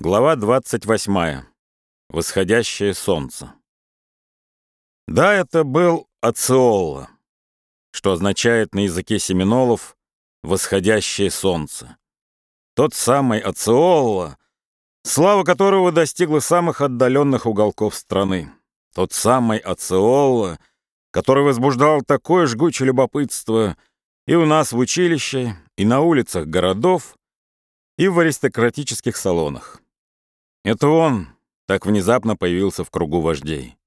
Глава 28. Восходящее солнце. Да, это был Ациолла, что означает на языке семинолов «восходящее солнце». Тот самый Ациолла, слава которого достигла самых отдаленных уголков страны. Тот самый Ациолла, который возбуждал такое жгучее любопытство и у нас в училище, и на улицах городов, и в аристократических салонах. Это он так внезапно появился в кругу вождей.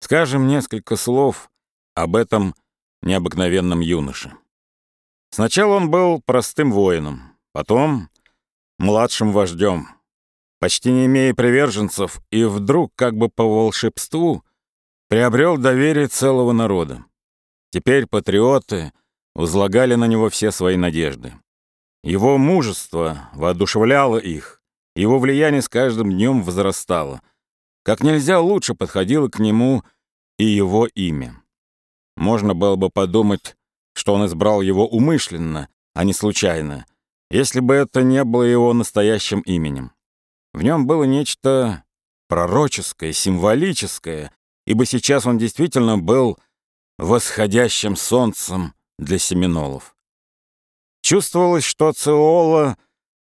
Скажем несколько слов об этом необыкновенном юноше. Сначала он был простым воином, потом младшим вождем, почти не имея приверженцев, и вдруг, как бы по волшебству, приобрел доверие целого народа. Теперь патриоты возлагали на него все свои надежды. Его мужество воодушевляло их, его влияние с каждым днем возрастало. Как нельзя лучше подходило к нему и его имя. Можно было бы подумать, что он избрал его умышленно, а не случайно, если бы это не было его настоящим именем. В нем было нечто пророческое, символическое, ибо сейчас он действительно был восходящим солнцем для семинолов. Чувствовалось, что Циола —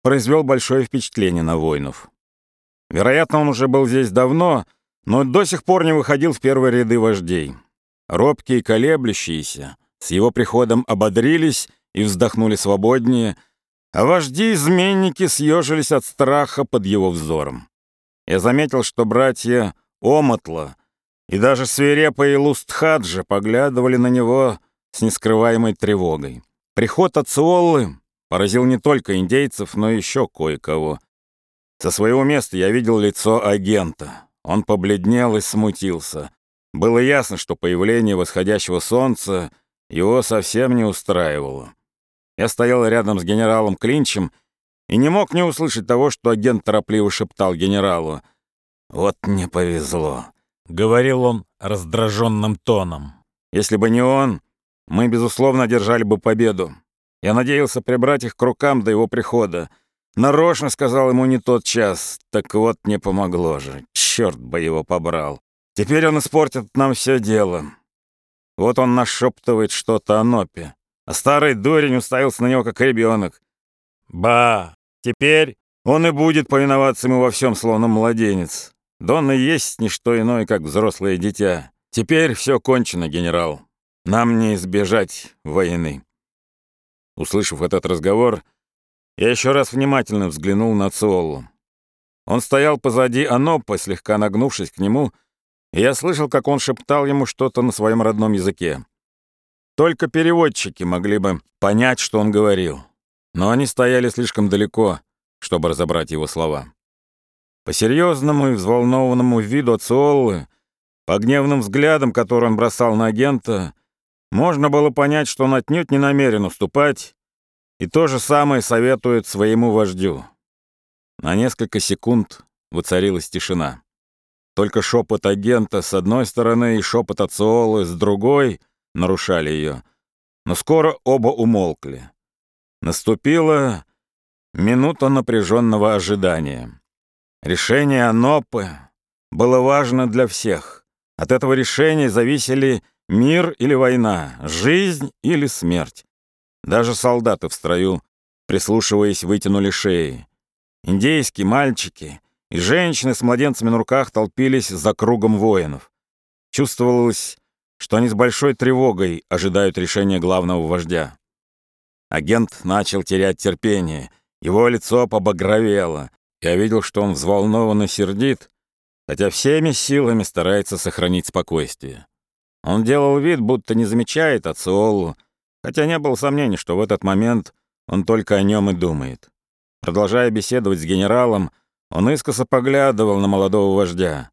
произвел большое впечатление на воинов. Вероятно, он уже был здесь давно, но до сих пор не выходил в первые ряды вождей. Робкие колеблющиеся с его приходом ободрились и вздохнули свободнее, а вожди-изменники съежились от страха под его взором. Я заметил, что братья Омотла и даже свирепые Лустхаджа поглядывали на него с нескрываемой тревогой. Приход Ациоллы поразил не только индейцев, но еще кое-кого. Со своего места я видел лицо агента. Он побледнел и смутился. Было ясно, что появление восходящего солнца его совсем не устраивало. Я стоял рядом с генералом Клинчем и не мог не услышать того, что агент торопливо шептал генералу. «Вот не повезло», — говорил он раздраженным тоном. «Если бы не он, мы, безусловно, одержали бы победу. Я надеялся прибрать их к рукам до его прихода. Нарочно сказал ему не тот час. Так вот, не помогло же. Черт бы его побрал. Теперь он испортит нам все дело. Вот он нашептывает что-то о Нопе. А старый дурень уставился на него, как ребенок. Ба! Теперь он и будет повиноваться ему во всем, словно младенец. Дон и есть не что иное, как взрослое дитя. Теперь все кончено, генерал. Нам не избежать войны. Услышав этот разговор, я еще раз внимательно взглянул на Циоллу. Он стоял позади Анопа, слегка нагнувшись к нему, и я слышал, как он шептал ему что-то на своем родном языке. Только переводчики могли бы понять, что он говорил, но они стояли слишком далеко, чтобы разобрать его слова. По серьезному и взволнованному виду Циоллы, по гневным взглядам, которые он бросал на агента, можно было понять, что он отнюдь не намерен уступать, и то же самое советует своему вождю. На несколько секунд воцарилась тишина. Только шепот агента с одной стороны и шепот Ациолы с другой нарушали ее. Но скоро оба умолкли. Наступила минута напряженного ожидания. Решение Анопы было важно для всех. От этого решения зависели Мир или война, жизнь или смерть. Даже солдаты в строю, прислушиваясь, вытянули шеи. Индейские мальчики и женщины с младенцами на руках толпились за кругом воинов. Чувствовалось, что они с большой тревогой ожидают решения главного вождя. Агент начал терять терпение, его лицо побагровело. Я видел, что он взволнованно сердит, хотя всеми силами старается сохранить спокойствие. Он делал вид, будто не замечает Ациолу, хотя не было сомнений, что в этот момент он только о нем и думает. Продолжая беседовать с генералом, он искоса поглядывал на молодого вождя.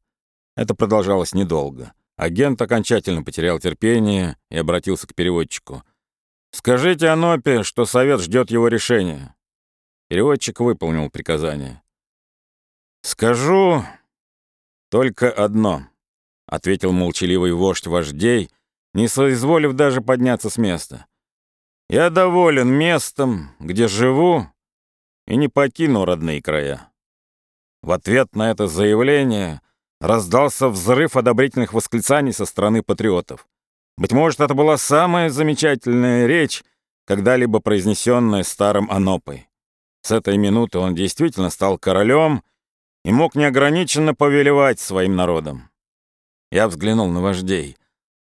Это продолжалось недолго. Агент окончательно потерял терпение и обратился к переводчику. «Скажите Анопе, что совет ждет его решения». Переводчик выполнил приказание. «Скажу только одно. — ответил молчаливый вождь вождей, не соизволив даже подняться с места. «Я доволен местом, где живу, и не покину родные края. В ответ на это заявление раздался взрыв одобрительных восклицаний со стороны патриотов. Быть может, это была самая замечательная речь, когда-либо произнесенная старым Анопой. С этой минуты он действительно стал королем и мог неограниченно повелевать своим народом. Я взглянул на вождей.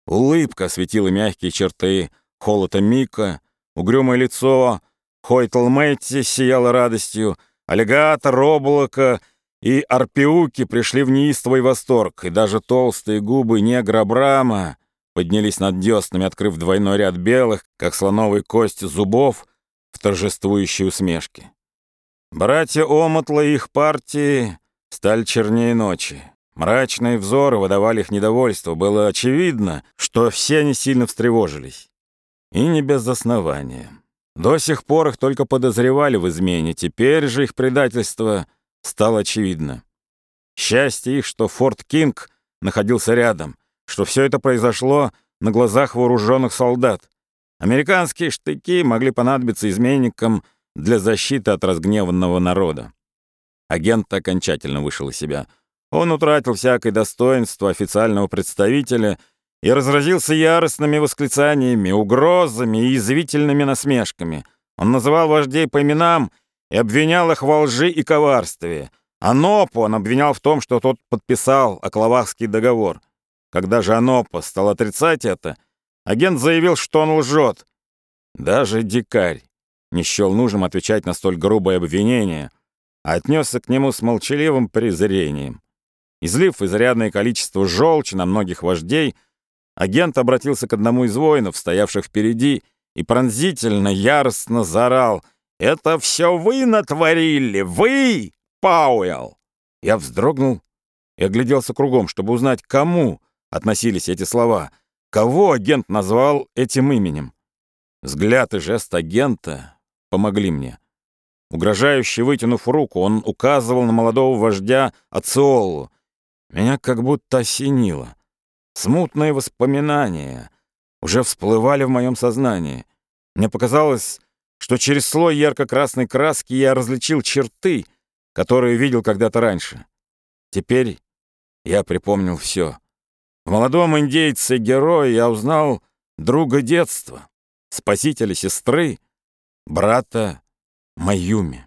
Улыбка осветила мягкие черты Холота Мика, угрюмое лицо Хойтл Мэтти сияло радостью, аллигатор, облако и арпиуки пришли в неистовый восторг, и даже толстые губы негра Брама поднялись над деснами, открыв двойной ряд белых, как слоновой кость зубов, в торжествующей усмешке. Братья Омотла и их партии стали чернее ночи. Мрачные взоры выдавали их недовольство. Было очевидно, что все они сильно встревожились. И не без основания. До сих пор их только подозревали в измене, теперь же их предательство стало очевидно. Счастье их, что Форт Кинг находился рядом, что все это произошло на глазах вооруженных солдат. Американские штыки могли понадобиться изменникам для защиты от разгневанного народа. Агент окончательно вышел из себя. Он утратил всякое достоинство официального представителя и разразился яростными восклицаниями, угрозами и язвительными насмешками. Он называл вождей по именам и обвинял их во лжи и коварстве. Анопу он обвинял в том, что тот подписал Оклавахский договор. Когда же Анопа стал отрицать это, агент заявил, что он лжет. Даже дикарь не счел нужным отвечать на столь грубое обвинение, а отнесся к нему с молчаливым презрением. Излив изрядное количество желчи на многих вождей, агент обратился к одному из воинов, стоявших впереди, и пронзительно, яростно заорал «Это все вы натворили! Вы, Пауэлл!» Я вздрогнул и огляделся кругом, чтобы узнать, кому относились эти слова, кого агент назвал этим именем. Взгляд и жест агента помогли мне. Угрожающе вытянув руку, он указывал на молодого вождя Ациолу. Меня как будто осенило. Смутные воспоминания уже всплывали в моем сознании. Мне показалось, что через слой ярко-красной краски я различил черты, которые видел когда-то раньше. Теперь я припомнил все. В молодом индейце-герое я узнал друга детства, спасителя сестры, брата Маюми.